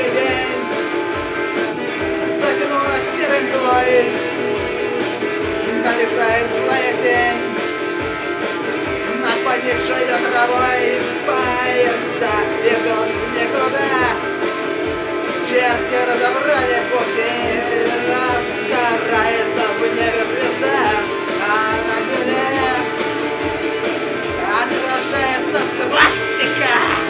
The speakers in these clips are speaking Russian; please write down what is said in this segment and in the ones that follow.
серый день Затянула серой мглой Нависает злая тень Над поднявшей травой Поезда идут никуда Черти разобрали пути Разгорается в небе звезда А на земле Отражается свастика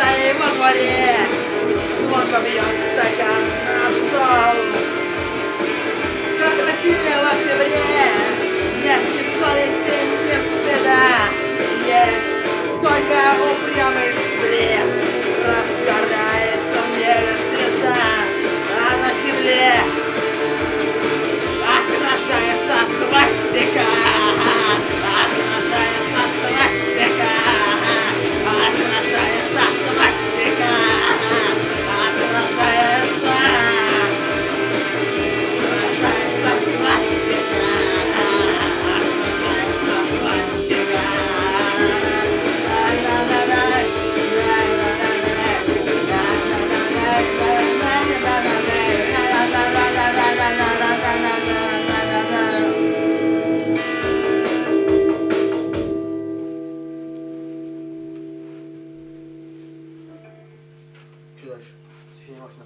стоим во дворе. Звонко бьет стакан на стол. Как насилие в октябре Нет ни совести, ни стыда. Есть только упрямый бред дальше. Все не важно.